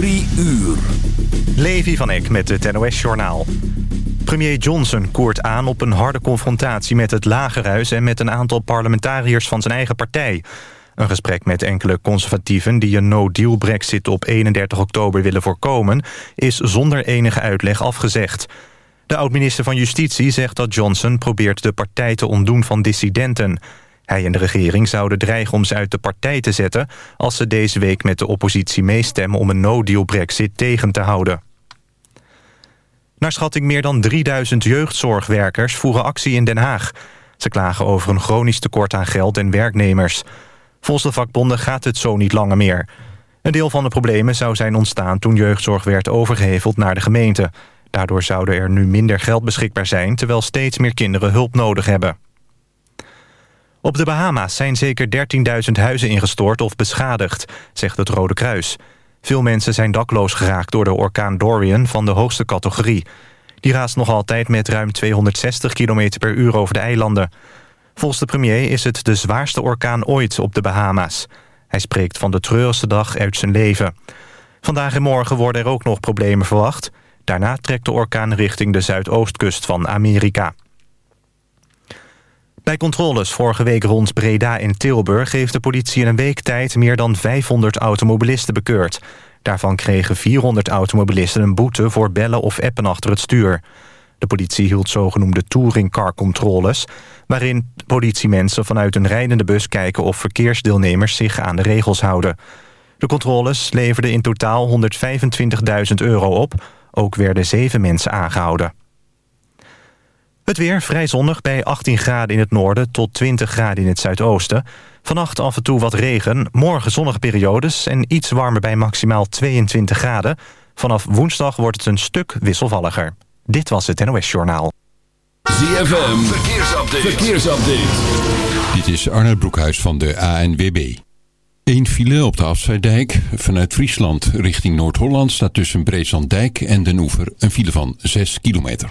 Drie uur. Levi van Eck met het NOS-journaal. Premier Johnson koert aan op een harde confrontatie met het Lagerhuis... en met een aantal parlementariërs van zijn eigen partij. Een gesprek met enkele conservatieven die een no-deal brexit op 31 oktober willen voorkomen... is zonder enige uitleg afgezegd. De oud-minister van Justitie zegt dat Johnson probeert de partij te ontdoen van dissidenten... Hij en de regering zouden dreigen om ze uit de partij te zetten... als ze deze week met de oppositie meestemmen om een no-deal brexit tegen te houden. Naar schatting meer dan 3000 jeugdzorgwerkers voeren actie in Den Haag. Ze klagen over een chronisch tekort aan geld en werknemers. Volgens de vakbonden gaat het zo niet langer meer. Een deel van de problemen zou zijn ontstaan toen jeugdzorg werd overgeheveld naar de gemeente. Daardoor zouden er nu minder geld beschikbaar zijn... terwijl steeds meer kinderen hulp nodig hebben. Op de Bahama's zijn zeker 13.000 huizen ingestort of beschadigd, zegt het Rode Kruis. Veel mensen zijn dakloos geraakt door de orkaan Dorian van de hoogste categorie. Die raast nog altijd met ruim 260 km per uur over de eilanden. Volgens de premier is het de zwaarste orkaan ooit op de Bahama's. Hij spreekt van de treurigste dag uit zijn leven. Vandaag en morgen worden er ook nog problemen verwacht. Daarna trekt de orkaan richting de zuidoostkust van Amerika. Bij controles vorige week rond Breda in Tilburg... heeft de politie in een week tijd meer dan 500 automobilisten bekeurd. Daarvan kregen 400 automobilisten een boete voor bellen of appen achter het stuur. De politie hield zogenoemde touringcar-controles... waarin politiemensen vanuit een rijdende bus kijken... of verkeersdeelnemers zich aan de regels houden. De controles leverden in totaal 125.000 euro op. Ook werden zeven mensen aangehouden. Het weer vrij zonnig bij 18 graden in het noorden tot 20 graden in het zuidoosten. Vannacht af en toe wat regen, morgen zonnige periodes... en iets warmer bij maximaal 22 graden. Vanaf woensdag wordt het een stuk wisselvalliger. Dit was het NOS Journaal. ZFM, verkeersupdate. verkeersupdate. Dit is Arnold Broekhuis van de ANWB. Eén file op de Afsluitdijk. Vanuit Friesland richting Noord-Holland staat tussen Breeslanddijk en Den Oever... een file van 6 kilometer.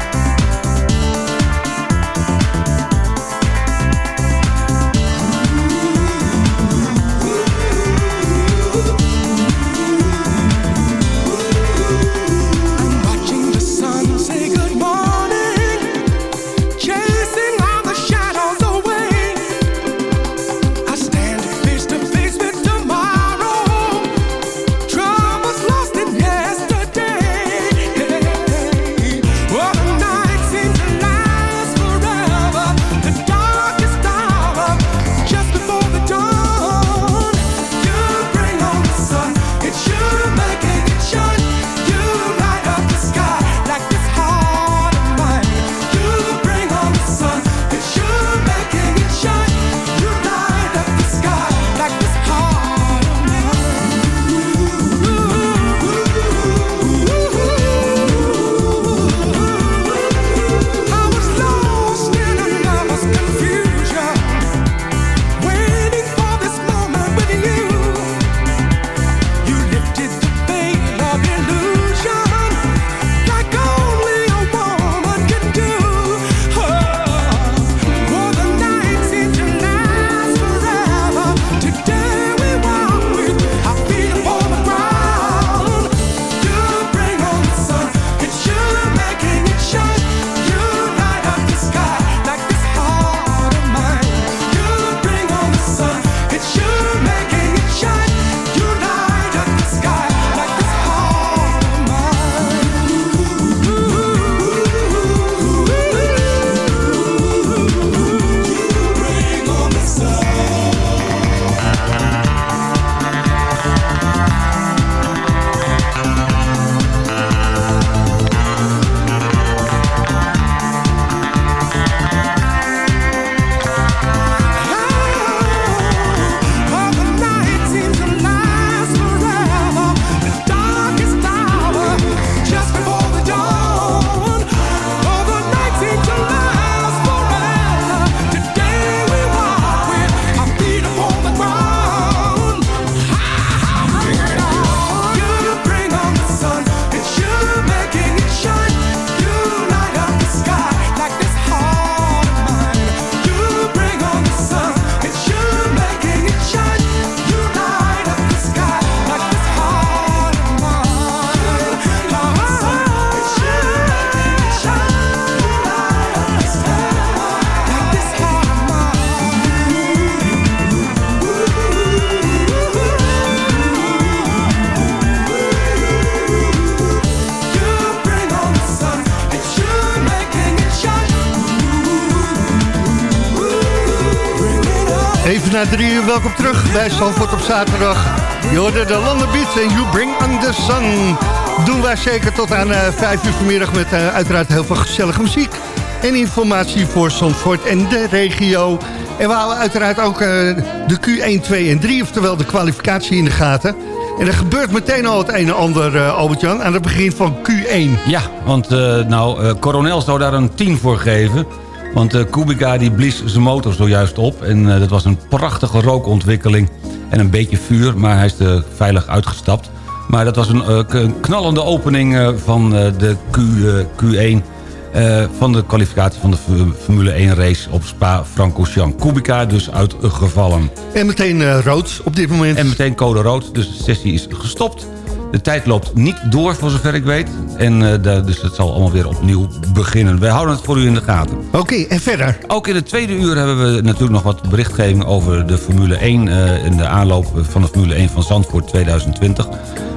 Na drie uur, welkom terug bij Zandvoort op zaterdag. Je hoorde de Landenbeat en You Bring on the Sun. Doen wij zeker tot aan uh, vijf uur vanmiddag met uh, uiteraard heel veel gezellige muziek. En informatie voor Zandvoort en de regio. En we houden uiteraard ook uh, de Q1, 2 en 3, oftewel de kwalificatie in de gaten. En er gebeurt meteen al het een en ander, Albert-Jan, aan het begin van Q1. Ja, want nou, Coronel zou daar een 10 voor geven. Want uh, Kubica die blies zijn motor zojuist op. En uh, dat was een prachtige rookontwikkeling. En een beetje vuur, maar hij is er veilig uitgestapt. Maar dat was een, een knallende opening van de Q, Q1... van de kwalificatie van de Formule 1 race op Spa-Francorchamps. Kubica dus uitgevallen. En meteen rood op dit moment. En meteen code rood, dus de sessie is gestopt. De tijd loopt niet door, voor zover ik weet. En uh, de, dus het zal allemaal weer opnieuw beginnen. Wij houden het voor u in de gaten. Oké, okay, en verder? Ook in het tweede uur hebben we natuurlijk nog wat berichtgeving... over de Formule 1 uh, en de aanloop van de Formule 1 van Zandvoort 2020.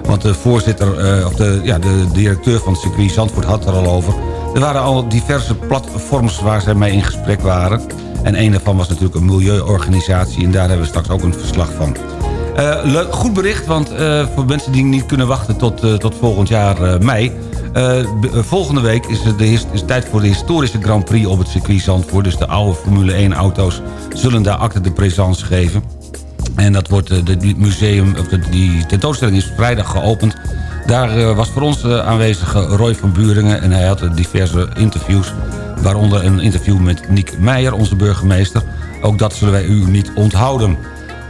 Want de voorzitter, uh, of de, ja, de directeur van het circuit Zandvoort had er al over. Er waren al diverse platforms waar zij mee in gesprek waren. En een daarvan was natuurlijk een milieuorganisatie. En daar hebben we straks ook een verslag van. Uh, leuk, goed bericht, want uh, voor mensen die niet kunnen wachten tot, uh, tot volgend jaar mei... volgende week is het, is tijd voor de historische Grand Prix op het circuit Zandvoort. Dus de oude Formule 1 auto's zullen daar acte de présence geven. En dat wordt het museum, of die tentoonstelling is vrijdag geopend. Daar was voor ons aanwezig Roy van Buringen en hij had diverse interviews. Waaronder een interview met Niek Meijer, onze burgemeester. Ook dat zullen wij u niet onthouden.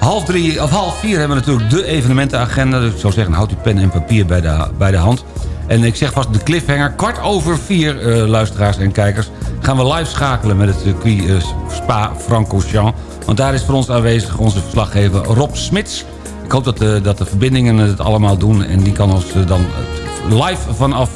Half drie of half vier hebben we natuurlijk de evenementenagenda. Dus ik zou zeggen, houd uw pen en papier bij de, bij de hand. En ik zeg vast de cliffhanger. Kwart over vier, uh, luisteraars en kijkers... gaan we live schakelen met het circuit uh, Spa-Francorchamps. Want daar is voor ons aanwezig onze verslaggever Rob Smits. Ik hoop dat de, dat de verbindingen het allemaal doen. En die kan ons dan live vanaf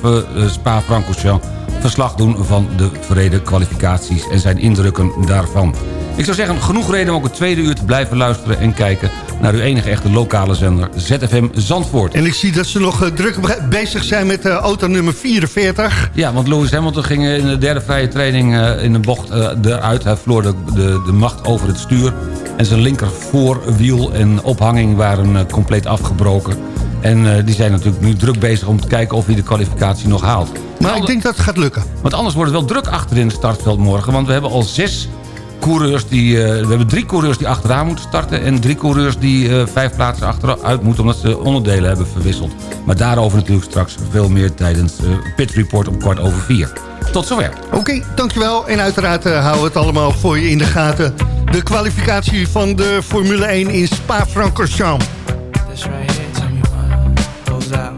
Spa-Francorchamps... verslag doen van de verreden kwalificaties en zijn indrukken daarvan. Ik zou zeggen, genoeg reden om ook het tweede uur te blijven luisteren... en kijken naar uw enige echte lokale zender ZFM Zandvoort. En ik zie dat ze nog uh, druk bezig zijn met uh, auto nummer 44. Ja, want Lewis Hamilton ging in de derde vrije training uh, in de bocht eruit. Hij verloor de, de, de, macht over het stuur. En zijn linker voorwiel en ophanging waren compleet afgebroken. En die zijn natuurlijk nu druk bezig om te kijken of hij de kwalificatie nog haalt. Maar ik denk dat het gaat lukken. Want anders wordt het wel druk achter in het startveld morgen. Want we hebben al zes coureurs die... Uh, we hebben drie coureurs die achteraan moeten starten... en drie coureurs die uh, vijf plaatsen achteruit moeten... omdat ze onderdelen hebben verwisseld. Maar daarover natuurlijk straks veel meer tijdens uh, Pit Report om kwart over vier. Tot zover. Oké, okay, dankjewel. En uiteraard houden we het allemaal voor je in de gaten. De kwalificatie van de Formule 1 in Spa-Francorchamps. That's right here. Tell me what goes out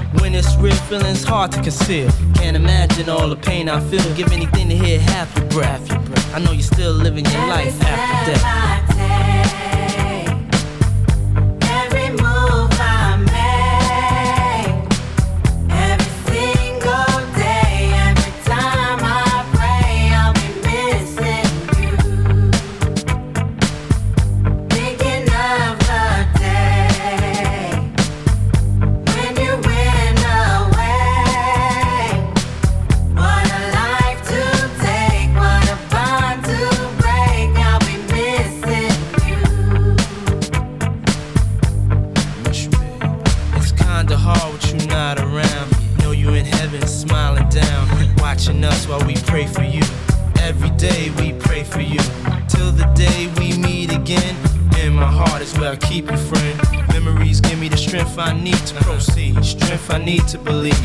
When it's real, feeling's hard to conceal. Can't imagine all the pain I feel. Give anything to hear half your breath. I know you're still living your life after death. Need to believe.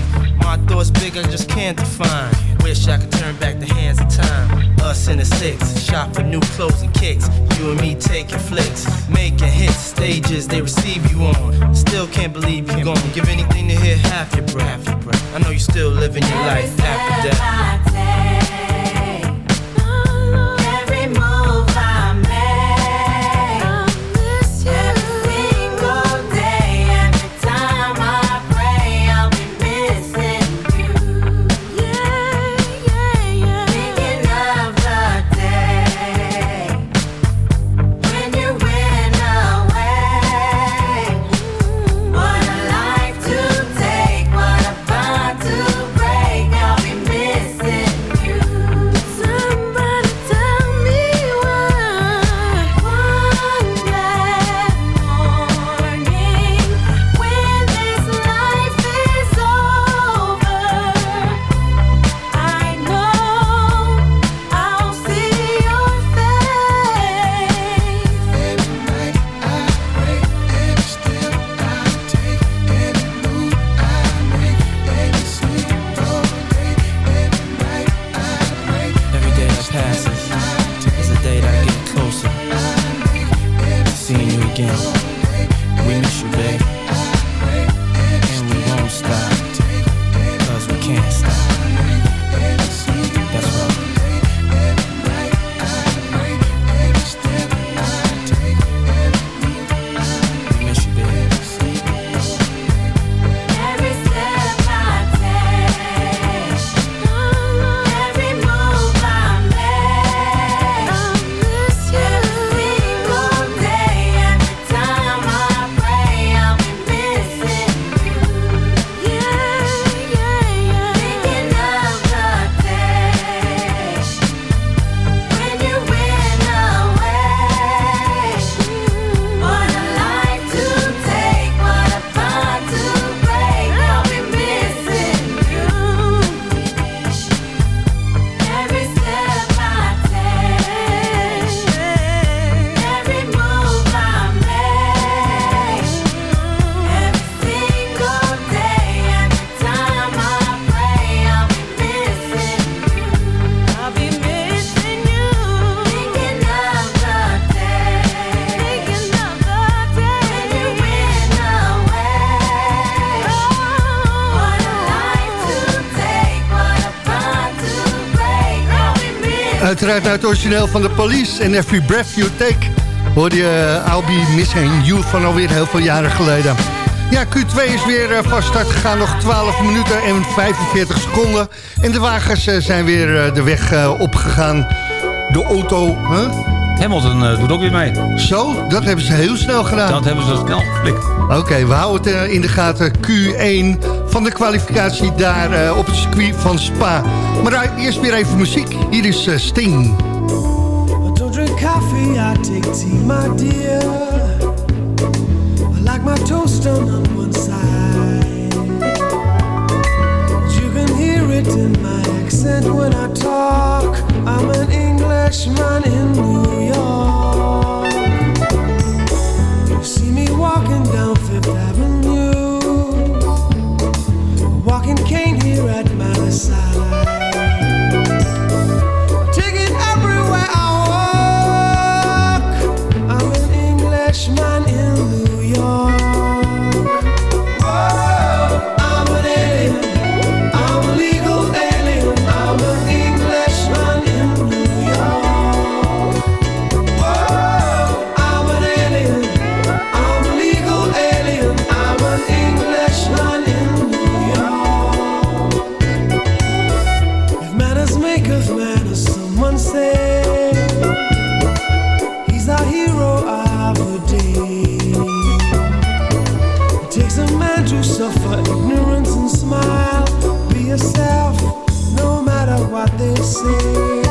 Uiteraard naar het origineel van de police en Every Breath You Take... hoorde je uh, I'll Be Missing You van alweer heel veel jaren geleden. Ja, Q2 is weer uh, van start gegaan. Nog 12 minuten en 45 seconden. En de wagens uh, zijn weer de weg opgegaan. De auto... Huh? Hamilton doet ook weer mee. Zo, dat hebben ze heel snel gedaan. Dat hebben ze snel geflikt. Oké, okay, we houden het in de gaten. Q1 van de kwalificatie daar op het circuit van Spa. Maar eerst weer even muziek. Hier is Sting. I don't drink coffee, I take tea, my dear. like my toast on one side. You can hear it in my accent when I talk. I'm an Englishman in New York. You see me walking down Fifth Avenue, side. En dat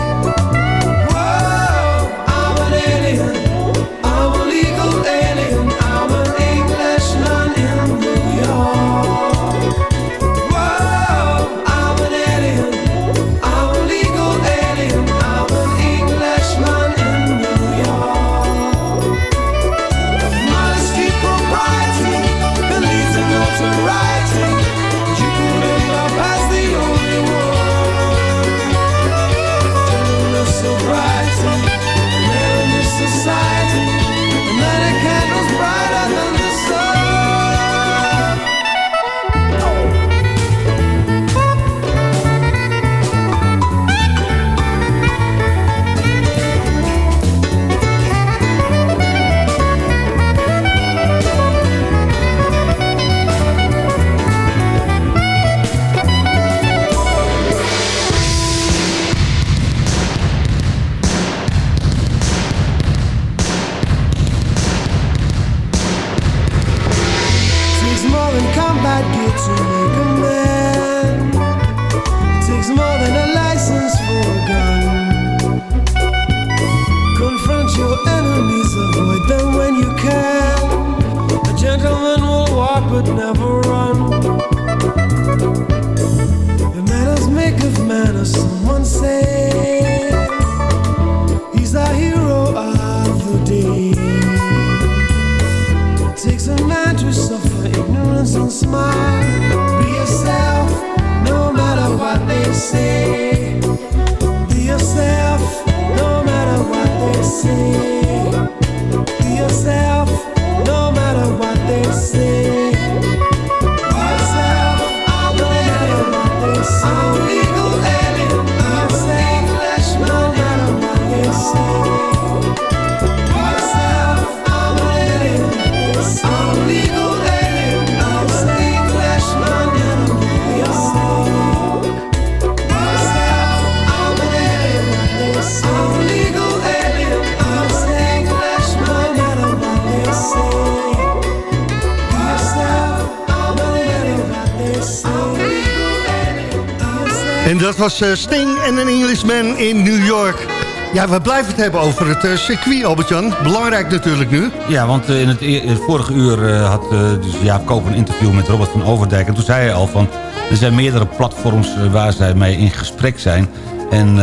was uh, Sting en een Englishman in New York. Ja, we blijven het hebben over het uh, circuit, Albert-Jan. Belangrijk natuurlijk nu. Ja, want uh, in, het, het vorige uur had dus Jaap Koop een interview met Robert van Overdijk. En toen zei hij al van, er zijn meerdere platforms waar zij mee in gesprek zijn. En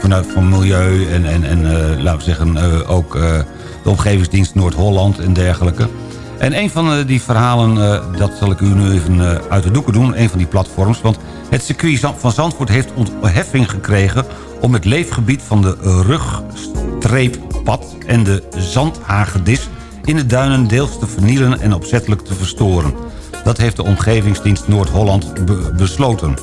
vanuit van milieu en, en, en laten we zeggen ook de omgevingsdienst Noord-Holland en dergelijke. En een van die verhalen, dat zal ik u nu even uit de doeken doen. Een van die platforms, want het circuit van Zandvoort heeft ontheffing gekregen... om het leefgebied van de rugstreeppad en de zandhagedis... in de duinen deels te vernielen en opzettelijk te verstoren. Dat heeft de Omgevingsdienst Noord-Holland besloten.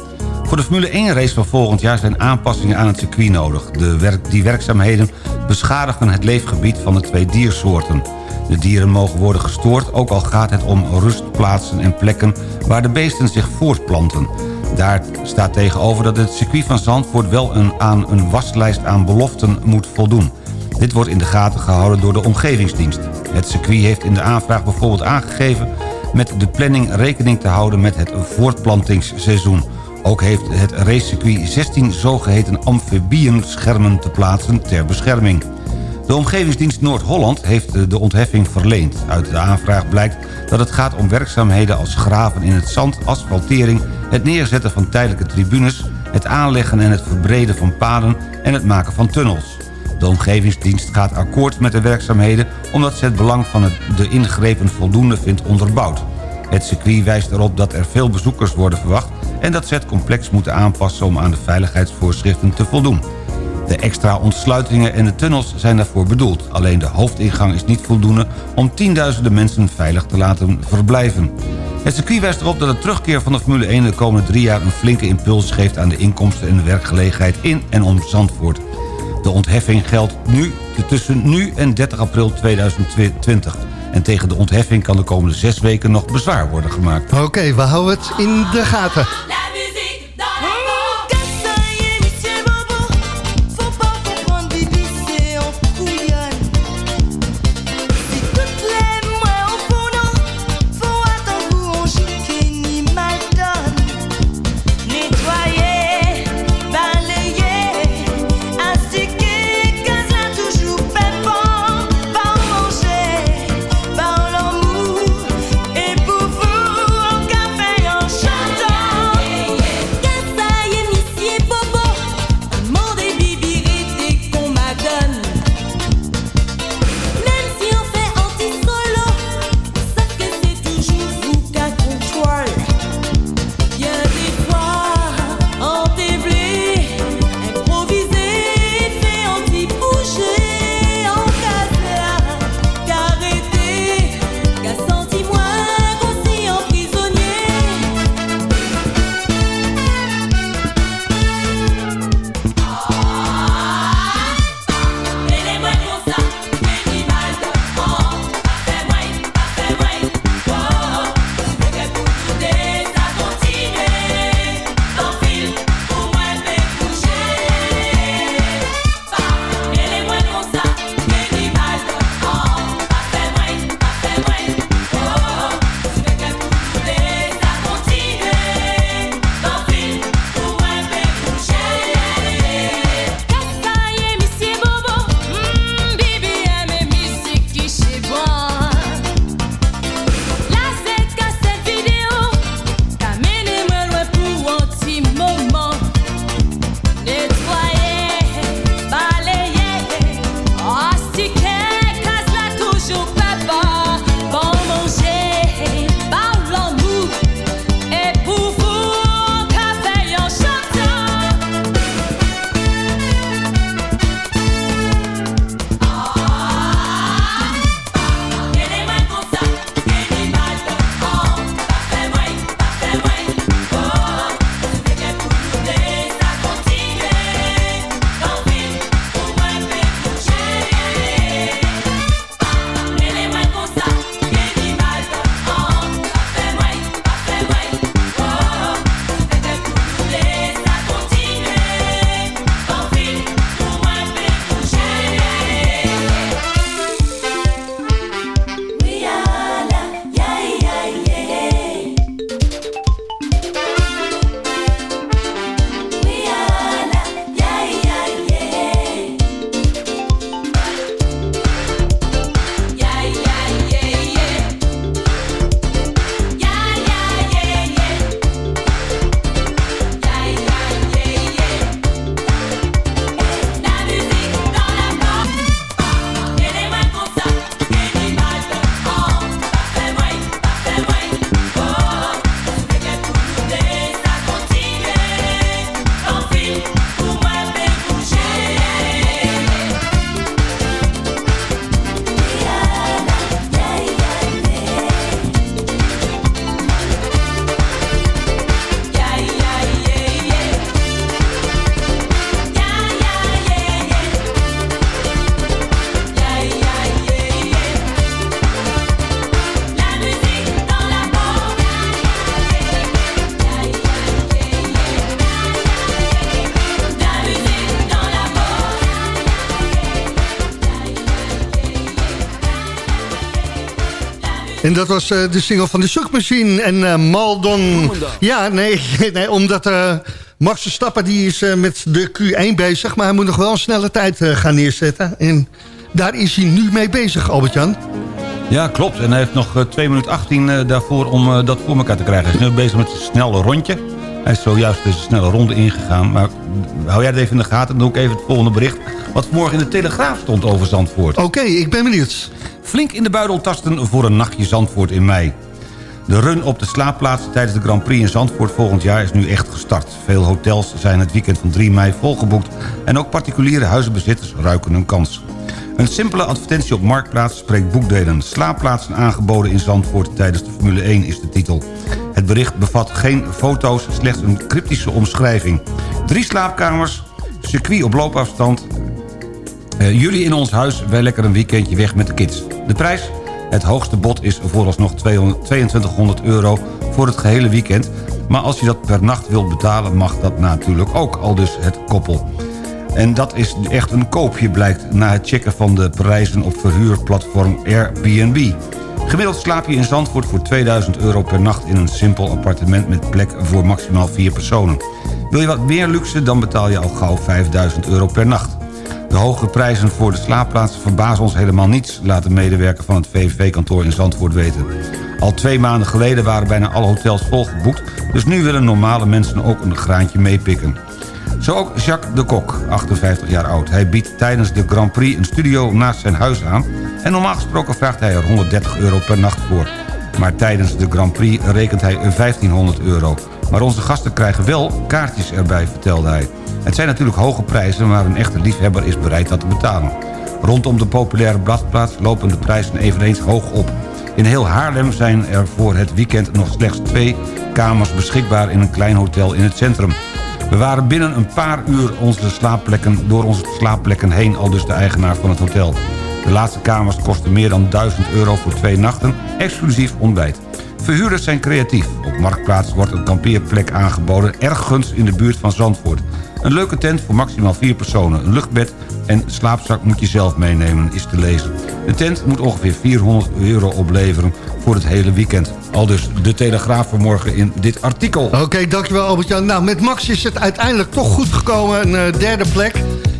Voor de Formule 1 race van volgend jaar zijn aanpassingen aan het circuit nodig. De die werkzaamheden beschadigen het leefgebied van de twee diersoorten. De dieren mogen worden gestoord, ook al gaat het om rustplaatsen en plekken waar de beesten zich voortplanten. Daar staat tegenover dat het circuit van Zandvoort wel een, aan een waslijst aan beloften moet voldoen. Dit wordt in de gaten gehouden door de omgevingsdienst. Het circuit heeft in de aanvraag bijvoorbeeld aangegeven... met de planning rekening te houden met het voortplantingsseizoen. Ook heeft het racecircuit 16 zogeheten amfibienschermen te plaatsen ter bescherming. De Omgevingsdienst Noord-Holland heeft de ontheffing verleend. Uit de aanvraag blijkt dat het gaat om werkzaamheden als graven in het zand, asfaltering... het neerzetten van tijdelijke tribunes, het aanleggen en het verbreden van paden en het maken van tunnels. De Omgevingsdienst gaat akkoord met de werkzaamheden... omdat ze het belang van de ingrepen voldoende vindt onderbouwd. Het circuit wijst erop dat er veel bezoekers worden verwacht... en dat ze het complex moeten aanpassen om aan de veiligheidsvoorschriften te voldoen. De extra ontsluitingen en de tunnels zijn daarvoor bedoeld. Alleen de hoofdingang is niet voldoende om tienduizenden mensen veilig te laten verblijven. Het circuit wijst erop dat de terugkeer van de Formule 1 de komende drie jaar... een flinke impuls geeft aan de inkomsten en de werkgelegenheid in en om Zandvoort. De ontheffing geldt nu tussen nu en 30 april 2020. En tegen de ontheffing kan de komende zes weken nog bezwaar worden gemaakt. Oké, we houden het in de gaten. En dat was eh, de single van de Zoekmachine en eh, Maldon. Ja, nee, nee omdat uh, Max Verstappen die is met de Q1 bezig... maar hij moet nog wel een snelle tijd gaan neerzetten. En daar is hij nu mee bezig, Albert-Jan. Ja, klopt. En hij heeft nog 2 minuten 18 daarvoor om dat voor elkaar te krijgen. Hij is nu bezig met een snelle rondje. Hij is zojuist dus een snelle ronde ingegaan. Maar hou jij het even in de gaten, dan doe ik even het volgende bericht... wat morgen in de Telegraaf stond over Zandvoort. Oké, ik ben benieuwd. Flink in de buidel tasten voor een nachtje Zandvoort in mei. De run op de slaapplaatsen tijdens de Grand Prix in Zandvoort volgend jaar is nu echt gestart. Veel hotels zijn het weekend van 3 mei volgeboekt... en ook particuliere huizenbezitters ruiken hun kans. Een simpele advertentie op Marktplaats spreekt boekdelen. Slaapplaatsen aangeboden in Zandvoort tijdens de Formule 1 is de titel. Het bericht bevat geen foto's, slechts een cryptische omschrijving. Drie slaapkamers, circuit op loopafstand... Uh, jullie in ons huis, wij lekker een weekendje weg met de kids. De prijs? Het hoogste bod is vooralsnog 2200 euro voor het gehele weekend. Maar als je dat per nacht wilt betalen, mag dat natuurlijk ook, al dus het koppel. En dat is echt een koopje, blijkt na het checken van de prijzen op verhuurplatform Airbnb. Gemiddeld slaap je in Zandvoort voor 2000 euro per nacht... in een simpel appartement met plek voor maximaal vier personen. Wil je wat meer luxe, dan betaal je al gauw 5000 euro per nacht. De hoge prijzen voor de slaapplaatsen verbazen ons helemaal niets... laat de medewerker van het VVV-kantoor in Zandvoort weten. Al twee maanden geleden waren bijna alle hotels volgeboekt... dus nu willen normale mensen ook een graantje meepikken. Zo ook Jacques de Kok, 58 jaar oud. Hij biedt tijdens de Grand Prix een studio naast zijn huis aan... en normaal gesproken vraagt hij er 130 euro per nacht voor. Maar tijdens de Grand Prix rekent hij 1500 euro. Maar onze gasten krijgen wel kaartjes erbij, vertelde hij. Het zijn natuurlijk hoge prijzen, maar een echte liefhebber is bereid dat te betalen. Rondom de populaire bladplaats lopen de prijzen eveneens hoog op. In heel Haarlem zijn er voor het weekend nog slechts twee kamers beschikbaar in een klein hotel in het centrum. We waren binnen een paar uur onze slaapplekken, door onze slaapplekken heen, al dus de eigenaar van het hotel. De laatste kamers kosten meer dan 1000 euro voor twee nachten, exclusief ontbijt. Verhuurders zijn creatief. Op Marktplaats wordt een kampeerplek aangeboden... ergens in de buurt van Zandvoort. Een leuke tent voor maximaal vier personen. Een luchtbed en slaapzak moet je zelf meenemen, is te lezen. De tent moet ongeveer 400 euro opleveren voor het hele weekend. Al dus de Telegraaf vanmorgen in dit artikel. Oké, dankjewel Albert-Jan. Nou, met Max is het uiteindelijk toch goed gekomen. Een uh, derde plek.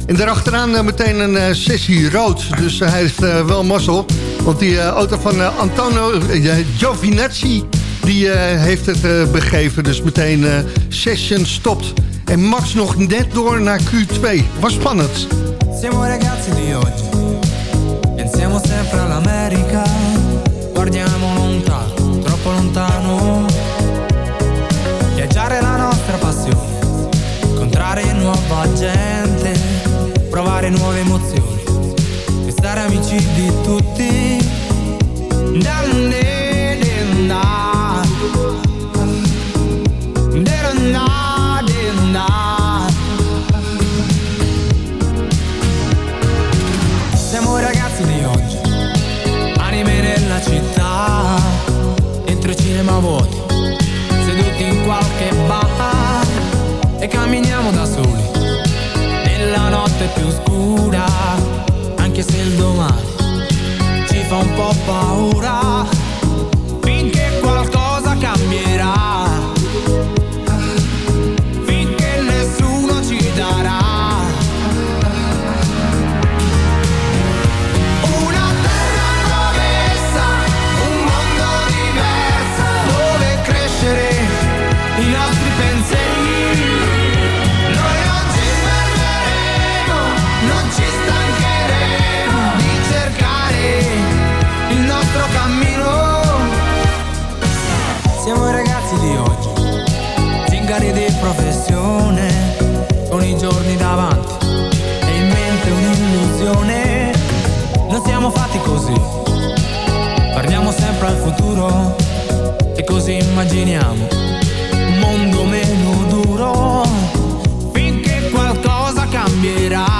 En daarachteraan uh, meteen een uh, sessie rood. Dus hij heeft wel mazzel. Want die auto van Antonio Giovinazzi... die heeft het begeven. Dus meteen session stopt. En Max nog net door naar Q2. Was spannend. Siamo ragazzi di oggi. Pensiamo sempre all'America. Guardiamo lontano, troppo lontano. Viaggiare la nostra passione. Incontrare nuova gente. Provare nuove emozioni. dare amici di tutti. Siamo ragazzi di oggi, anime nella città, dentro cinema il domani ci fa un po' paura, coglione Non siamo fatti così. Parliamo sempre al futuro. E così immaginiamo Un mondo meno duro. Finché qualcosa cambierà.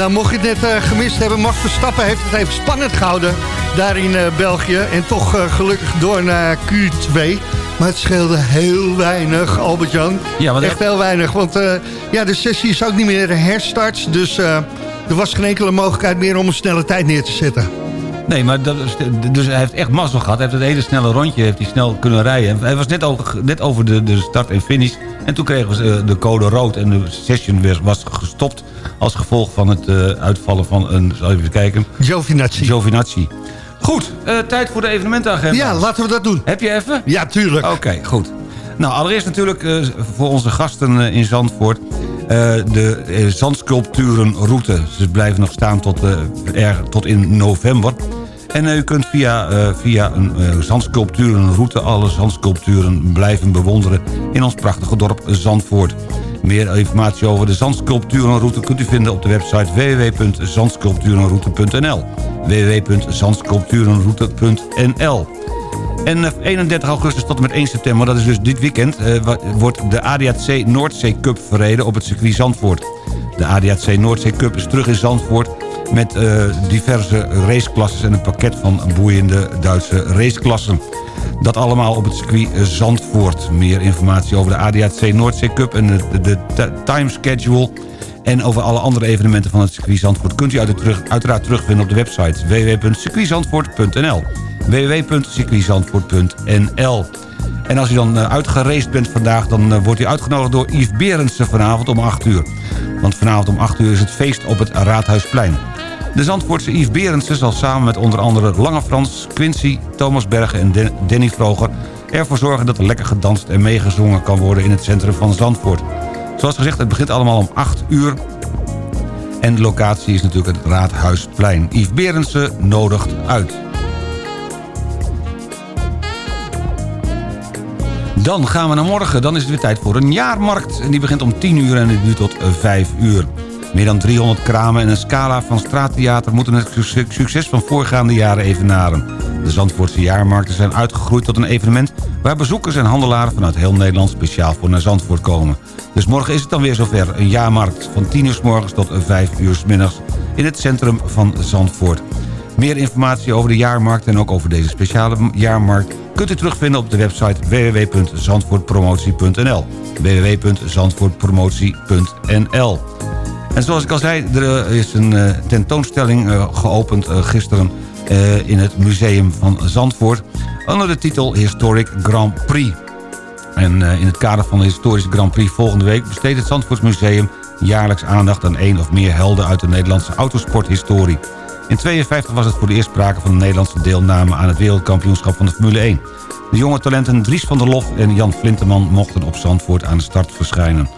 Nou, mocht je het net eh, gemist hebben, Max Verstappen heeft het even spannend gehouden daar in eh, België. En toch eh, gelukkig door naar Q2. Maar het scheelde heel weinig, Albert-Jan. Ja, Echt heel weinig, want ja, de sessie is ook niet meer herstart. Dus er was geen enkele mogelijkheid meer om een snelle tijd neer te zetten. Nee, maar dat dus hij heeft echt mazzel gehad. Hij heeft het hele snelle rondje heeft hij snel kunnen rijden. Hij was net over, net over de, de start en finish. En toen kregen we eh, de code rood en de session was gestopt... als gevolg van het eh, uitvallen van een, zal even kijken... Giovinazzi. Giovinazzi. Goed, eh, tijd voor de evenementenagenda. Ja, laten we dat doen. Heb je even? Ja, tuurlijk. Oké, goed. Nou, allereerst natuurlijk voor onze gasten in Zandvoort... de zandsculpturenroute. Ze blijven nog staan tot, er, tot in november. En eh, u kunt via, eh, via een eh, zandsculpturenroute... alle zandsculpturen blijven bewonderen... in ons prachtige dorp Zandvoort. Meer informatie over de zandsculpturenroute kunt u vinden op de website www.zandsculpturenroute.nl www.zandsculpturenroute.nl en eh, 31 augustus tot en met 1 september, dat is dus dit weekend... eh, wordt de ADAC Noordzee Cup verreden op het circuit Zandvoort. De ADAC Noordzee Cup is terug in Zandvoort... met eh, diverse raceklasses en een pakket van boeiende Duitse raceklassen. Dat allemaal op het circuit eh, Zandvoort. Meer informatie over de ADAC Noordzee Cup en de, de. En over alle andere evenementen van het circuit Zandvoort... kunt u uiteraard terugvinden op de website www.circuitzandvoort.nl www.circuitzandvoort.nl En als u dan uh, uitgeraced bent vandaag... dan uh, wordt u uitgenodigd door Yves Berendsen vanavond om 8 uur. Want vanavond om 8 uur is het feest op het Raadhuisplein. De Zandvoortse Yves Berendsen zal samen met onder andere Lange Frans... Quincy, Thomas Bergen en Den Danny Vroger... ervoor zorgen dat er lekker gedanst en meegezongen kan worden... in het centrum van Zandvoort. Zoals gezegd, het begint allemaal om 8 uur... En de locatie is natuurlijk het Raadhuisplein. Yves Berendsen nodigt uit. Dan gaan we naar morgen. Dan is het weer tijd voor een jaarmarkt. En die begint om 10 uur en die duurt tot 5 uur. Meer dan 300 kramen en een scala van straattheater... moeten het succes van voorgaande jaren evenaren. De Zandvoortse jaarmarkten zijn uitgegroeid tot een evenement... waar bezoekers en handelaren vanuit heel Nederland speciaal voor naar Zandvoort komen. Dus morgen is het dan weer zover. Een jaarmarkt van 10 uur s morgens tot 5 uur s middags... in het centrum van Zandvoort. Meer informatie over de jaarmarkt en ook over deze speciale jaarmarkt... kunt u terugvinden op de website www.zandvoortpromotie.nl www.zandvoortpromotie.nl En zoals ik al zei, er is een uh, tentoonstelling uh, geopend gisteren... in het museum van Zandvoort... onder de titel Historic Grand Prix. En in het kader van de historische Grand Prix volgende week... besteedt het Zandvoortsmuseum jaarlijks aandacht aan één of meer helden... uit de Nederlandse autosporthistorie. In 52 was het voor de eerst sprake van een Nederlandse deelname... aan het wereldkampioenschap van de Formule 1. De jonge talenten Dries van der Lof en Jan Flinteman... mochten op Zandvoort aan de start verschijnen.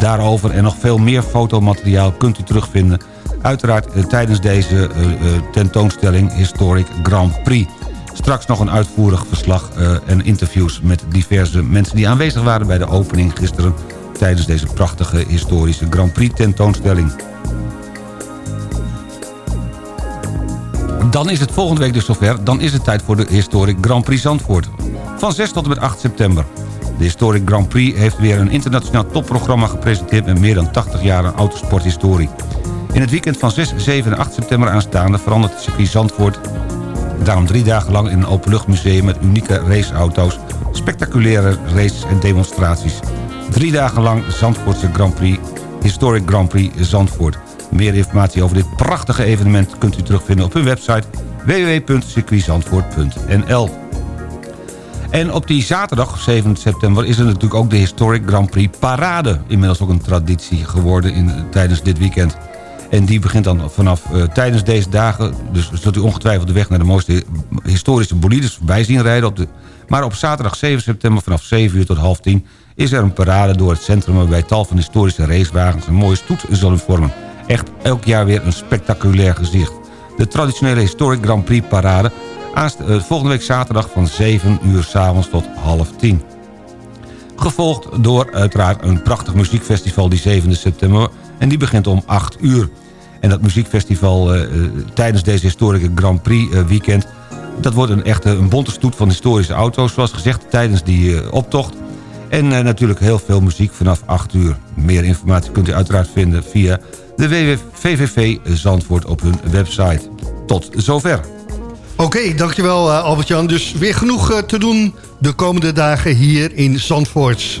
Daarover en nog veel meer fotomateriaal kunt u terugvinden... uiteraard uh, tijdens deze uh, uh, tentoonstelling Historic Grand Prix. Straks nog een uitvoerig verslag en interviews... met diverse mensen die aanwezig waren bij de opening gisteren... tijdens deze prachtige historische Grand Prix tentoonstelling. Dan is het volgende week dus zover. Dan is het tijd voor de Historic Grand Prix Zandvoort. Van 6 tot en met 8 september. De Historic Grand Prix heeft weer een internationaal topprogramma gepresenteerd... met meer dan 80 jaar aan autosporthistorie. In het weekend van 6, 7 en 8 september aanstaande... verandert het circuit Zandvoort daarom drie dagen lang in een openluchtmuseum... met unieke raceauto's, spectaculaire races en demonstraties. Drie dagen lang Zandvoortse Grand Prix, Historic Grand Prix Zandvoort. Meer informatie over dit prachtige evenement kunt u terugvinden op hun website www.circuitzandvoort.nl En op die zaterdag, 7 september, is er natuurlijk ook de Historic Grand Prix Parade. Inmiddels ook een traditie geworden in, tijdens dit weekend. En die begint dan vanaf uh, tijdens deze dagen... dus zult u ongetwijfeld de weg naar de mooiste historische bolides voorbij zien rijden. Op de, maar op zaterdag 7 september vanaf 7 uur tot half 10... is er een parade door het centrum... waarbij tal van historische racewagens een mooie stoet zullen vormen. Echt elk jaar weer een spectaculair gezicht. De traditionele Historic Grand Prix parade... Uh, volgende week zaterdag van 7 uur s'avonds tot half 10. Gevolgd door uiteraard een prachtig muziekfestival die 7 september... en die begint om 8 uur. En dat muziekfestival uh, tijdens deze historische Grand Prix weekend... dat wordt een echte een bonte stoet van historische auto's... zoals gezegd tijdens die optocht. En natuurlijk heel veel muziek vanaf 8 uur. Meer informatie kunt u uiteraard vinden via de VVV Zandvoort op hun website. Tot zover. Oké, dankjewel uh, Albert-Jan. Dus weer genoeg uh, te doen de komende dagen hier in Zandvoort.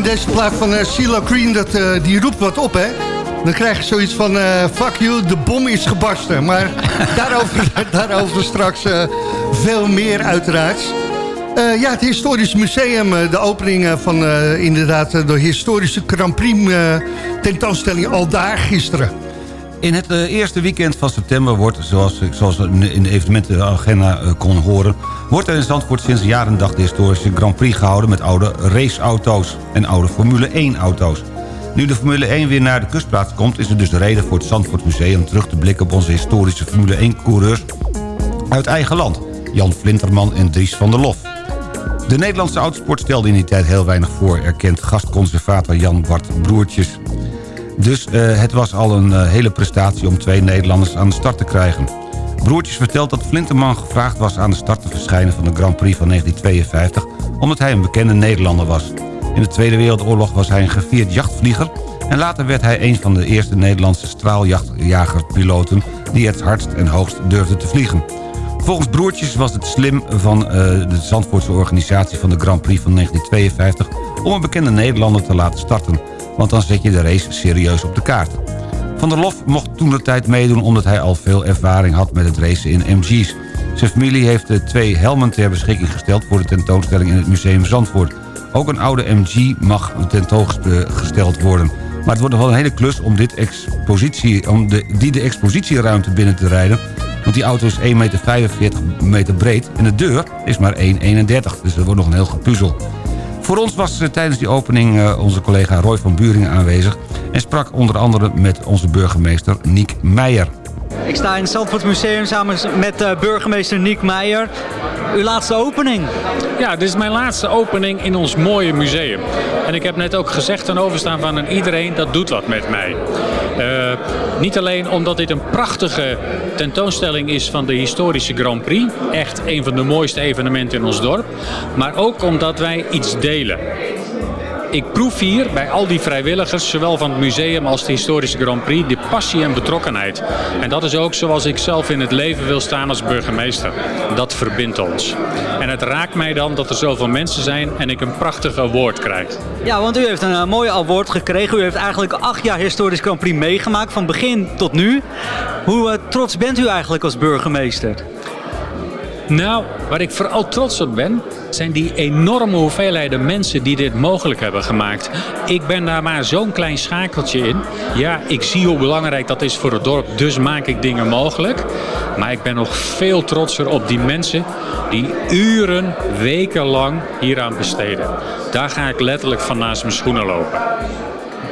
en deze plaat van uh, CeeLo Green, dat, uh, die roept wat op, hè? Dan krijg je zoiets van, uh, fuck you, de bom is gebarsten. Maar daarover, daarover straks veel meer uiteraard. ja, het Historisch Museum, de opening van inderdaad de historische Grand Prix tentoonstelling al daar gisteren. In het eerste weekend van september wordt, zoals, zoals in de evenementenagenda kon horen... wordt er in Zandvoort sinds jaren dag de historische Grand Prix gehouden... met oude raceauto's en oude Formule 1-auto's. Nu de Formule 1 weer naar de kustplaats komt... is er dus de reden voor het Zandvoort Museum terug te blikken... op onze historische Formule 1-coureurs uit eigen land. Jan Flinterman en Dries van der Lof. De Nederlandse autosport stelde in die tijd heel weinig voor... erkent gastconservator Jan Bart Broertjes. Dus uh, het was al een uh, hele prestatie om twee Nederlanders aan de start te krijgen. Broertjes vertelt dat Flinterman gevraagd was aan de start te verschijnen van de Grand Prix van 1952... omdat hij een bekende Nederlander was. In de Tweede Wereldoorlog was hij een gevierd jachtvlieger... en later werd hij een van de eerste Nederlandse straaljagerpiloten... die het hardst en hoogst durfde te vliegen. Volgens Broertjes was het slim van uh, de Zandvoortse organisatie van de Grand Prix van 1952... om een bekende Nederlander te laten starten. Want dan zet je de race serieus op de kaart. Van der Lof mocht toen de tijd meedoen omdat hij al veel ervaring had met het racen in MG's. Zijn familie heeft twee helmen ter beschikking gesteld voor de tentoonstelling in het Museum Zandvoort. Ook een oude MG mag tentoongesteld worden. Maar het wordt nog wel een hele klus om, dit expositie, om de, die de expositieruimte binnen te rijden. Want die auto is 1,45 meter, meter breed en de deur is maar 1,31. Dus dat wordt nog een heel gepuzzel. Voor ons was tijdens die opening uh, onze collega Roy van Buringen aanwezig... en sprak onder andere met onze burgemeester Niek Meijer. Ik sta in het Zandvoort Museum samen met uh, burgemeester Niek Meijer. Uw laatste opening? Ja, dit is mijn laatste opening in ons mooie museum. En ik heb net ook gezegd ten overstaan van iedereen, dat doet wat met mij. Uh, niet alleen omdat dit een prachtige tentoonstelling is van de historische Grand Prix. Echt een van de mooiste evenementen in ons dorp. Maar ook omdat wij iets delen ik proef hier bij al die vrijwilligers, zowel van het museum als de historische Grand Prix, de passie en betrokkenheid. En dat is ook zoals ik zelf in het leven wil staan als burgemeester. Dat verbindt ons. En het raakt mij dan dat er zoveel mensen zijn en ik een prachtig award krijg. Ja, want u heeft een uh, mooi award gekregen. U heeft eigenlijk acht jaar historisch Grand Prix meegemaakt, van begin tot nu. Hoe uh, trots bent u eigenlijk als burgemeester? Nou, waar ik vooral trots op ben, zijn die enorme hoeveelheden mensen die dit mogelijk hebben gemaakt. Ik ben daar maar zo'n klein schakeltje in. Ja, ik zie hoe belangrijk dat is voor het dorp, dus maak ik dingen mogelijk. Maar ik ben nog veel trotser op die mensen die uren, weken lang hieraan besteden. Daar ga ik letterlijk van naast mijn schoenen lopen.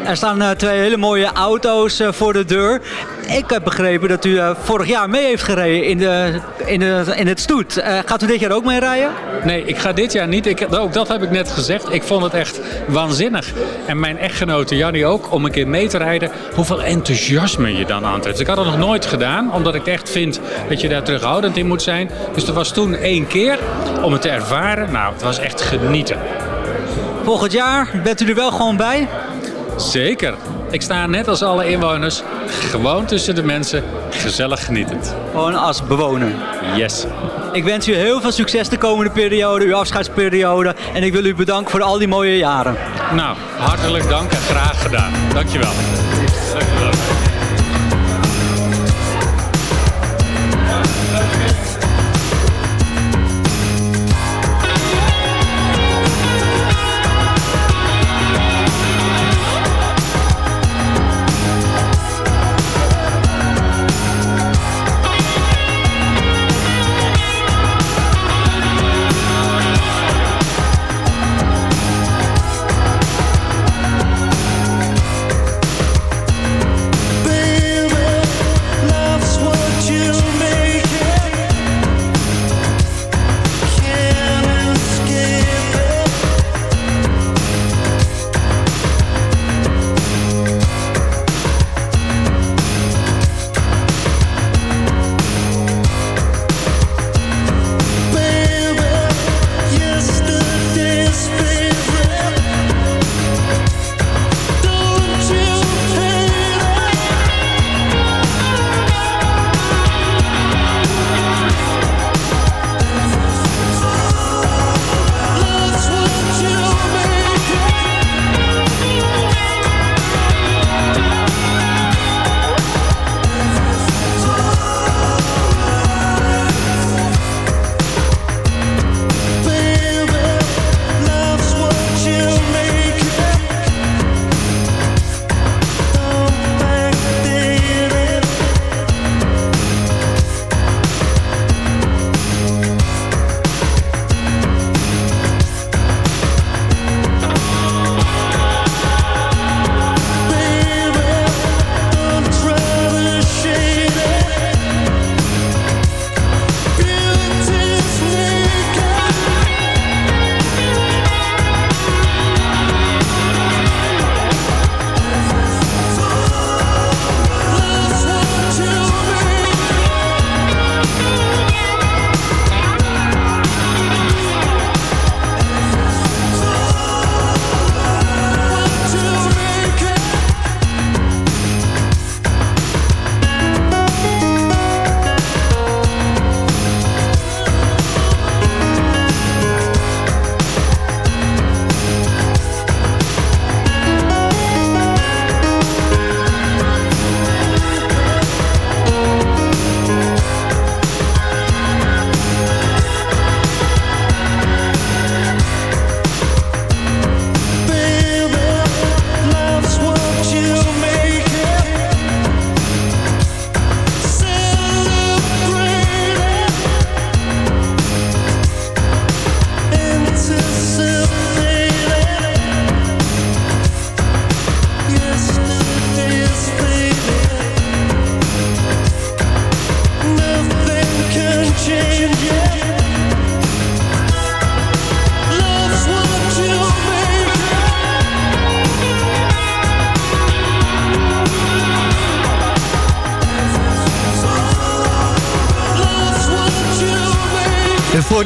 Er staan uh, twee hele mooie auto's uh, voor de deur. Ik heb begrepen dat u uh, vorig jaar mee heeft gereden in, de, in, de, in het stoet. gaat u dit jaar ook mee rijden? Nee, ik ga dit jaar niet. Ik, ook dat heb ik net gezegd. Ik vond het echt waanzinnig. En mijn echtgenote Jannie ook, om een keer mee te rijden. Hoeveel enthousiasme je dan aantrekt. Ik had het nog nooit gedaan, omdat ik echt vind dat je daar terughoudend in moet zijn. Dus er was toen één keer om het te ervaren. Nou, het was echt genieten. Volgend jaar bent u er wel gewoon bij? Zeker. Ik sta net als alle inwoners gewoon tussen de mensen, gezellig genietend. Gewoon als bewoner? Yes. Ik wens u heel veel succes de komende periode, uw afscheidsperiode. En ik wil u bedanken voor al die mooie jaren. Nou, hartelijk dank en graag gedaan. Dankjewel.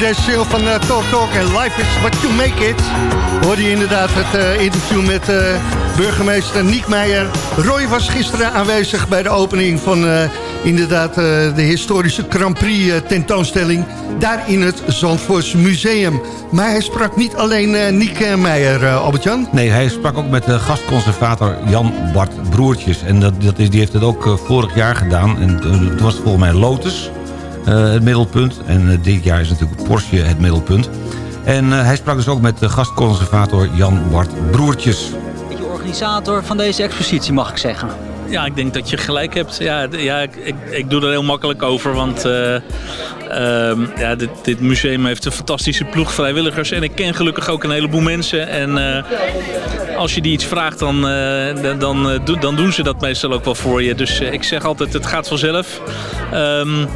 Deze single van uh, Talk Talk en Life is What You Make It. Hoorde je inderdaad het uh, interview met uh, burgemeester Niek Meijer. Roy was gisteren aanwezig bij de opening van inderdaad de historische Grand Prix tentoonstelling. Daar in het Zandvoorts Museum. Maar hij sprak niet alleen Niek Meijer, Albert-Jan. Nee, hij sprak ook met de gastconservator Jan Bart Broertjes. En dat, dat is, die heeft het ook vorig jaar gedaan. En het was volgens mij Lotus... Eh, het middelpunt. En eh, dit jaar is natuurlijk Porsche het middelpunt. En eh, hij sprak dus ook met de gastconservator Jan Bart Broertjes. Je organisator van deze expositie, mag ik zeggen. Ja, ik denk dat je gelijk hebt. Ja, ja ik, ik, ik doe er heel makkelijk over, want ehm, ja, dit, dit, museum heeft een fantastische ploeg vrijwilligers. En ik ken gelukkig ook een heleboel mensen. En als je die iets vraagt, dan, dan, dan doen ze dat meestal ook wel voor je. Dus ik zeg altijd, het gaat vanzelf. Um, eh,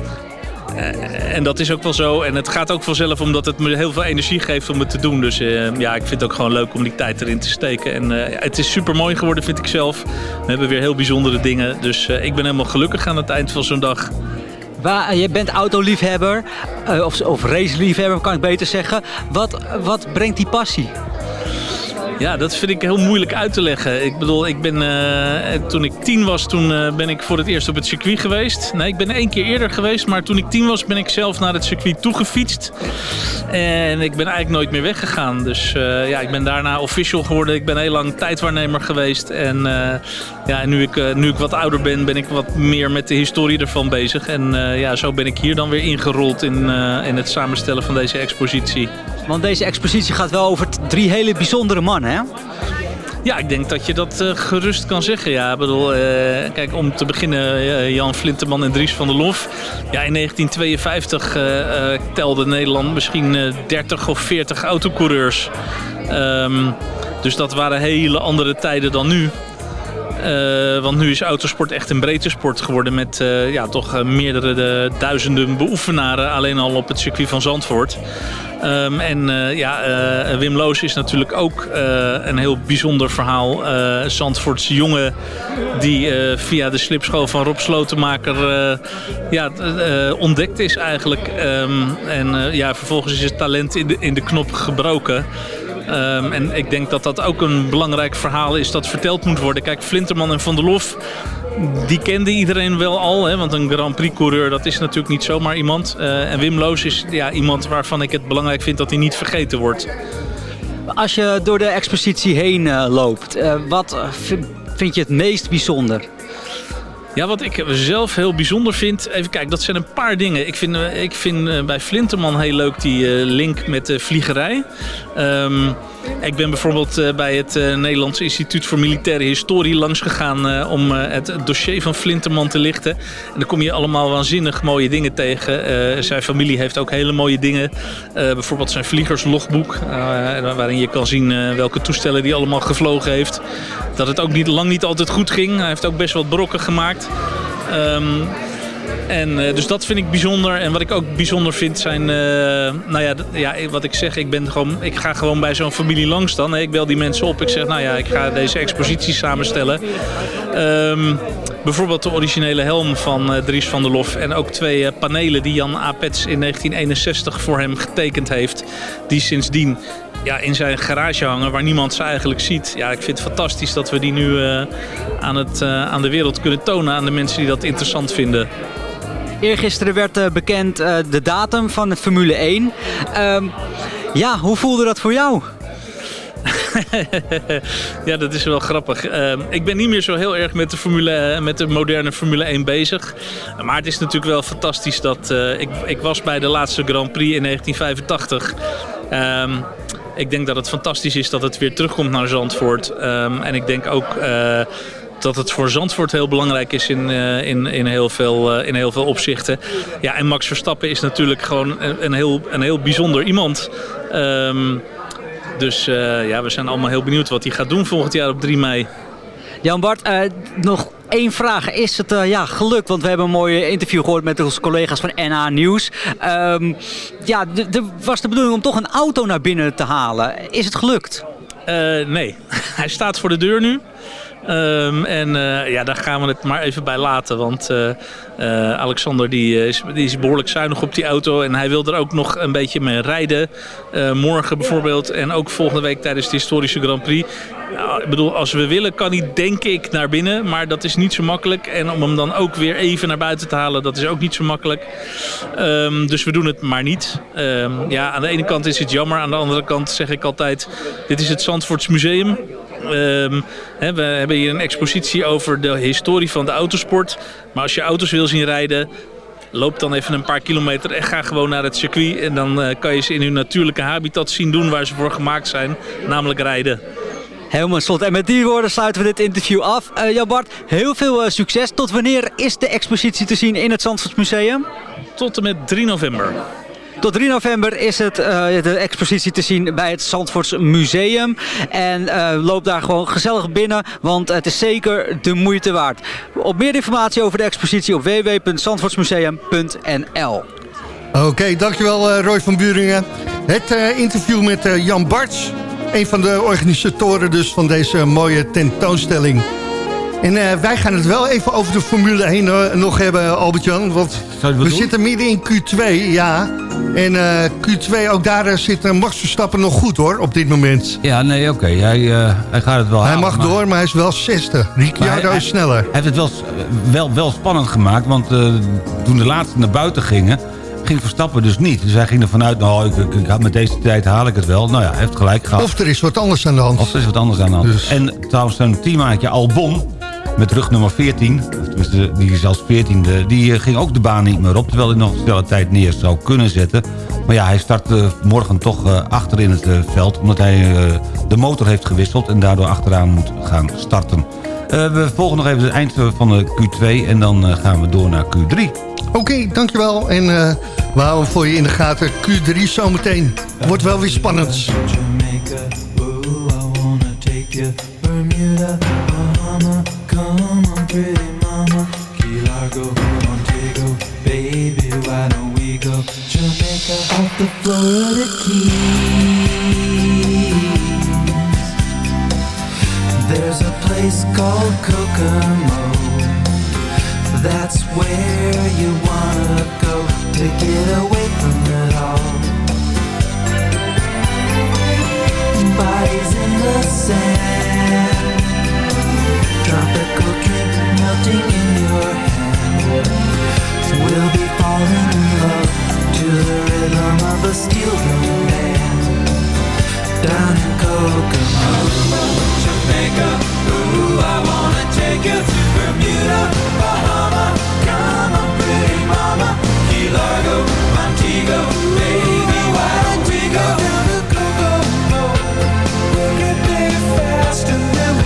en dat is ook wel zo. En het gaat ook vanzelf omdat het me heel veel energie geeft om het te doen. Dus uh, ja, ik vind het ook gewoon leuk om die tijd erin te steken. En uh, het is super mooi geworden, vind ik zelf. We hebben weer heel bijzondere dingen. Dus ik ben helemaal gelukkig aan het eind van zo'n dag. Waar, je bent autoliefhebber, of, of raceliefhebber kan ik beter zeggen. Wat, wat brengt die passie? Ja, dat vind ik heel moeilijk uit te leggen. Ik bedoel, ik ben, uh, toen ik tien was, toen uh, ben ik voor het eerst op het circuit geweest. Nee, ik ben één keer eerder geweest, maar toen ik tien was, ben ik zelf naar het circuit toegefietst. En ik ben eigenlijk nooit meer weggegaan. Dus uh, ja, ik ben daarna official geworden. Ik ben heel lang tijdwaarnemer geweest. En, ja, nu, ik, nu ik wat ouder ben, ben ik wat meer met de historie ervan bezig. En ja, zo ben ik hier dan weer ingerold in, in het samenstellen van deze expositie. Want deze expositie gaat wel over drie hele bijzondere mannen, hè? Ja, ik denk dat je dat uh, gerust kan zeggen. Ja, bedoel, uh, kijk, om te beginnen, uh, Jan Flinteman en Dries van der Lof. Ja, in 1952 telde Nederland misschien 30 of 40 autocoureurs. Um, dus dat waren hele andere tijden dan nu. Want nu is autosport echt een breedte sport geworden met ja, toch meerdere duizenden beoefenaren alleen al op het circuit van Zandvoort. Um, en ja, Wim Loos is natuurlijk ook een heel bijzonder verhaal. Zandvoortse jongen die via de slipschool van Rob Slotenmaker ja, ontdekt is eigenlijk. Um, en ja, vervolgens is het talent in de, in de knop gebroken. Um, en ik denk dat dat ook een belangrijk verhaal is dat verteld moet worden. Kijk, Flinterman en Van der Lof die kende iedereen wel al. Hè? Want een Grand Prix coureur, dat is natuurlijk niet zomaar iemand. Uh, en Wim Loos is ja, iemand waarvan ik het belangrijk vind dat hij niet vergeten wordt. Als je door de expositie heen uh, loopt, uh, wat vind je het meest bijzonder? Ja, wat ik zelf heel bijzonder vind... Even kijken, dat zijn een paar dingen. Ik vind, ik vind bij Flinterman heel leuk die link met de vliegerij. Um, ik ben bijvoorbeeld eh, bij het uh, Nederlands Instituut voor Militaire Historie langs gegaan uh, om het dossier van Flinterman te lichten. En dan kom je allemaal waanzinnig mooie dingen tegen. zijn familie heeft ook hele mooie dingen. bijvoorbeeld zijn vliegerslogboek, waarin je kan zien welke toestellen hij allemaal gevlogen heeft. Dat het ook niet, lang niet altijd goed ging. Hij heeft ook best wat brokken gemaakt. Um, en, uh, dus dat vind ik bijzonder. En wat ik ook bijzonder vind zijn... Uh, nou ja, ja, wat ik zeg, ik, ben gewoon, ik ga gewoon bij zo'n familie langs dan. Ik bel die mensen op. Ik zeg, nou ja, ik ga deze expositie samenstellen. Um, bijvoorbeeld de originele helm van uh, Dries van der Lof. En ook twee panelen die Jan Apets in 1961 voor hem getekend heeft. Die sindsdien ja, in zijn garage hangen waar niemand ze eigenlijk ziet. Ja, ik vind het fantastisch dat we die nu aan, het, aan de wereld kunnen tonen aan de mensen die dat interessant vinden. Eergisteren werd uh, bekend uh, de datum van de Formule 1. Um, ja, hoe voelde dat voor jou? ja, dat is wel grappig. Uh, ik ben niet meer zo heel erg met de, Formule, met de moderne Formule 1 bezig. Maar het is natuurlijk wel fantastisch dat... Ik, ik was bij de laatste Grand Prix in 1985. Um, ik denk dat het fantastisch is dat het weer terugkomt naar Zandvoort. En ik denk ook dat het voor Zandvoort heel belangrijk is in, uh, in, in, heel veel, uh, in heel veel opzichten. Ja, en Max Verstappen is natuurlijk gewoon een, een heel, een heel bijzonder iemand. Um, dus uh, ja, we zijn allemaal heel benieuwd wat hij gaat doen volgend jaar op 3 mei. Jan Bart, nog één vraag. Is het ja, gelukt? Want we hebben een mooi interview gehoord met onze collega's van NA Nieuws. Um, ja, er was de bedoeling om toch een auto naar binnen te halen. Is het gelukt? nee, hij staat voor de deur nu. Ehm, en eh, ja, daar gaan we het maar even bij laten. Want eh, eh, Alexander die, is, die is behoorlijk zuinig op die auto. En hij wil er ook nog een beetje mee rijden. morgen bijvoorbeeld. En ook volgende week tijdens de historische Grand Prix. Nou, ik bedoel, als we willen kan hij denk ik naar binnen. Maar dat is niet zo makkelijk. En om hem dan ook weer even naar buiten te halen, dat is ook niet zo makkelijk. Ehm, dus we doen het maar niet. Ehm, ja, aan de ene kant is het jammer. Aan de andere kant zeg ik altijd, dit is het Zandvoorts Museum. Um, hè, we hebben hier een expositie over de historie van de autosport. Maar als je auto's wil zien rijden, loop dan even een paar kilometer en ga gewoon naar het circuit. En dan uh, kan je ze in hun natuurlijke habitat zien doen waar ze voor gemaakt zijn. Namelijk rijden. Helemaal slot. En met die woorden sluiten we dit interview af. Uh, Jan Bart, heel veel uh, succes. Tot wanneer is de expositie te zien in het Zandvoortsmuseum? Tot en met 3 november. Tot 3 november is het, uh, de expositie te zien bij het Zandvoorts Museum. En uh, loop daar gewoon gezellig binnen, want het is zeker de moeite waard. Op meer informatie over de expositie op www.zandvoortsmuseum.nl Oké, okay, dankjewel uh, Roy van Buringen. Het interview met Jan Barts, een van de organisatoren dus van deze mooie tentoonstelling. En uh, wij gaan het wel even over de Formule 1 uh, nog hebben, Albert-Jan. Want we doen? zitten midden in Q2, ja. En uh, Q2, ook daar zit Max Verstappen nog goed hoor, op dit moment. Ja, nee, oké. Okay. Hij, hij gaat het wel Hij halen, mag maar... door, maar hij is wel 60. Ricciardo is sneller. Hij heeft het wel, wel, wel spannend gemaakt, want toen de laatste naar buiten gingen ging Verstappen dus niet. Dus hij ging er vanuit, nou, ik, ik, met deze tijd haal ik het wel. Nou ja, hij heeft gelijk gehad. Of er is wat anders aan de hand. Of er is wat anders aan de hand. Dus. En trouwens, zijn teammaatje Albon, met rug nummer 14, die is als 14e, die eh, ging ook de baan niet meer op... terwijl hij nog een snelle tijd neer zou kunnen zetten. Maar ja, hij start uh, morgen toch uh, achter in het uh, veld... omdat hij de motor heeft gewisseld en daardoor achteraan moet gaan starten. we volgen nog even het eind van de Q2 en dan gaan we door naar Q3. Oké, okay, dankjewel. En we houden voor je in de gaten Q3 zometeen. Wordt wel weer spannend. Jamaica, ooh, I wanna take you. Bermuda, pretty mama. Key Largo, Montego, baby, why don't we go? Jamaica, off the Florida Keys. There's a place called Kokomo. That's where you wanna go to get away from it all. Bodies in the sand, melting in your hand. We'll be falling in love to the rhythm of a steel drum band. Down in Kokomo, Jamaica. Ooh, I wanna take you to Bermuda, Bahama. Come on, pretty mama. Key Largo, Montego, baby, why don't we go down to Kokomo? We'll get there fast and then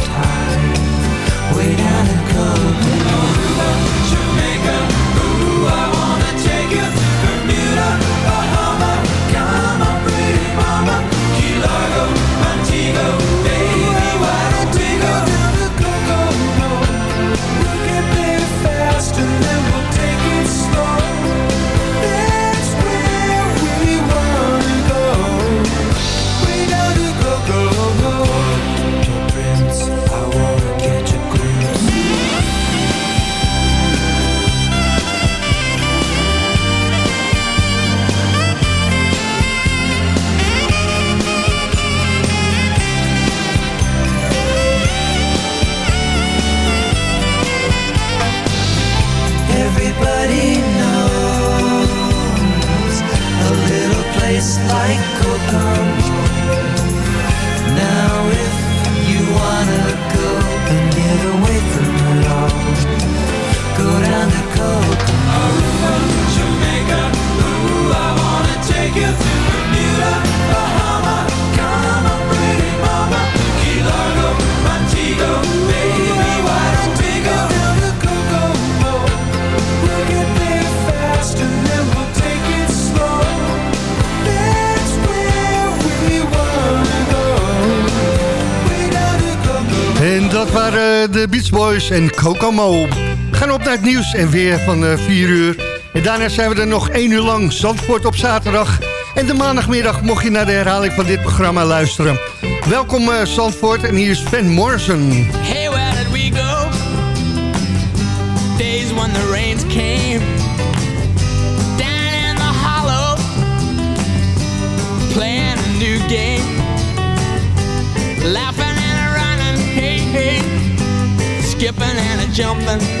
Way down in Kokomo, Boys en Kokomo. Gaan op naar het nieuws en weer van 4 uur. En daarna zijn we er nog 1 uur lang Zandvoort op zaterdag. En de maandagmiddag mocht je naar de herhaling van dit programma luisteren. Welkom uh, Zandvoort en hier is Van Morrison. Hey, jumping.